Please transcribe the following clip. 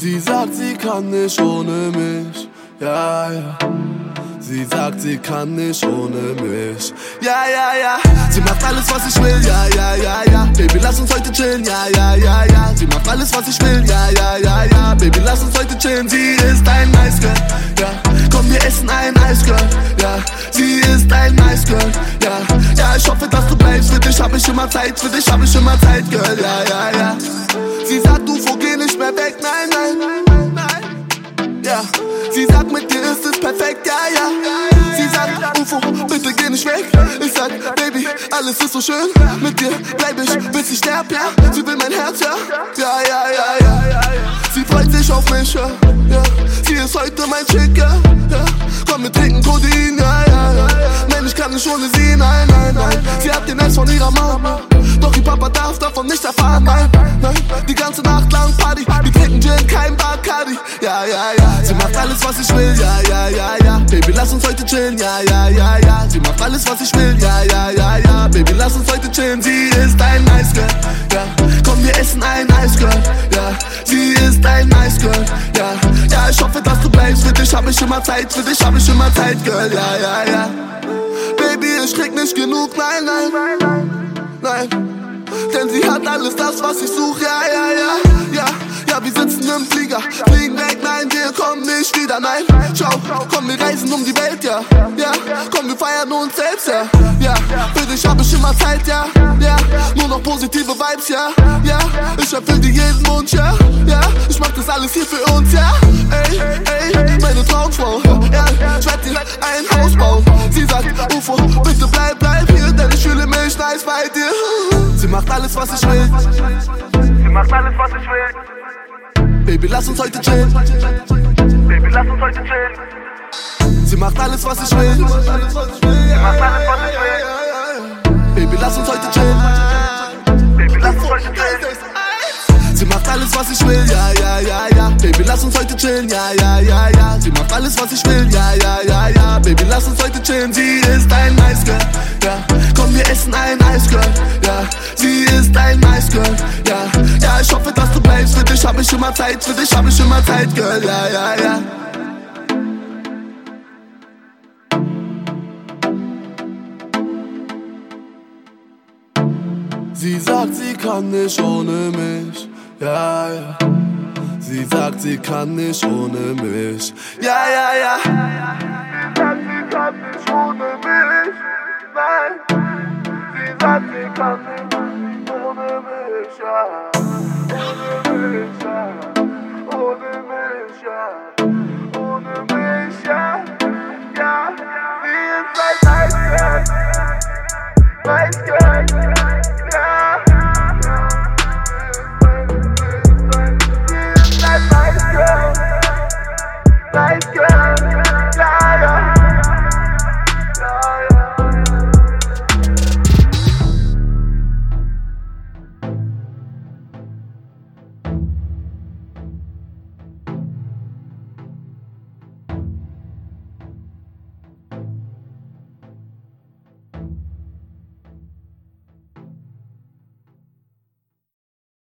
Sie sagt, sie kann nicht ohne mich. Ja, ja. Sie sagt, sie kann nicht ohne mich. Ja, ja, ja. Sie macht alles, was ich will. Ja, ja, ja, ja. Baby, lass uns heute chillen. Ja, ja, ja, ja. Sie macht alles, was ich will. Ja, ja, ja, ja. Baby, lass uns heute chillen. Sie ist ein Nice Girl. Ja, komm, wir essen ein Eisgirl. Ja, sie ist ein Nice Girl. Ja, ja, ich hoffe, dass du bleibst. Für dich hab ich immer Zeit. Für dich hab ich immer Zeit, Girl. Ja. Perfekt. Ja, ja. Sie sagt, UFO, bitte geh nicht weg. Ich sag, Baby, alles ist so schön. Mit dir bleib ich, bis ich sterb, ja. Sie will mein Herz, ja. Ja, ja, ja, ja. Sie freut sich auf mich, ja. ja. Sie ist heute mein Chick, ja. ja. Komm, wir trinken Codein, ja, ja, ja. Nein, ich kann nicht ohne sie, nein, nein, nein. Sie hat den Eis von ihrer Mama. Doch ihr Papa darf davon nicht erfahren, nein, nein. Die ganze Nacht lang Party, wir trinken Gin, kein Bacardi. Ja, ja, ja. Sie macht alles, was ich will, ja, ja, lass uns heute chillen, ja, ja, ja, ja. Sie macht alles, was ich will, ja, ja, ja, ja. Baby, lass uns heute chillen, sie ist ein Nice Girl, ja. Komm, wir essen ein Eisgirl, ja. Sie ist ein Nice Girl, ja. Ja, ich hoffe, dass du bleibst, für dich hab ich immer Zeit, für dich hab ich immer Zeit, Girl, ja, ja, ja. Baby, ich krieg nicht genug, nein, nein, nein. Denn sie hat alles das, was ich suche, ja, ja, ja, ja. Wir sitzen im Flieger, fliegen weg, nein, wir kommen nicht wieder, nein. Ciao, komm, wir reisen um die Welt, ja, ja. Komm, wir feiern uns selbst, ja, ja. Für dich hab ich immer Zeit, ja, ja. Nur noch positive Vibes, ja, ja. Ich erfüll dir jeden Wunsch, ja, ja. Ich mach das alles hier für uns, ja. Ey, ey, meine Traumfrau, ja. Ich werd dir ein Haus bauen. Sie sagt, UFO, bitte bleib, bleib hier, denn ich fühle mich nice bei dir. Sie macht alles, was ich will. Sie macht alles, was ich will. Baby, lass uns heute chillen. Baby, lass uns heute chillen. Sie macht alles, was ich will. Sie macht alles, was ich will. Baby, lass uns heute chillen. Baby, lass uns heute chillen. Sie macht alles, was ich will, ja, ja, ja, ja. Baby, lass uns heute chillen, ja, ja, ja, ja. Sie macht alles, was ich will, ja, ja, ja, ja. Baby, lass uns heute chillen, sie ist ein Nice Girl, ja. Hab ich immer Zeit, für dich hab ich immer Zeit, Girl, ja, ja, ja. Sie sagt, sie kann nicht ohne mich. Ja, ja. Sie sagt, sie kann nicht ohne mich. Ja, ja, ja. Sie sagt, sie kann nicht ohne mich. Nein. Sie sagt, sie kann nicht ohne mich. Ja.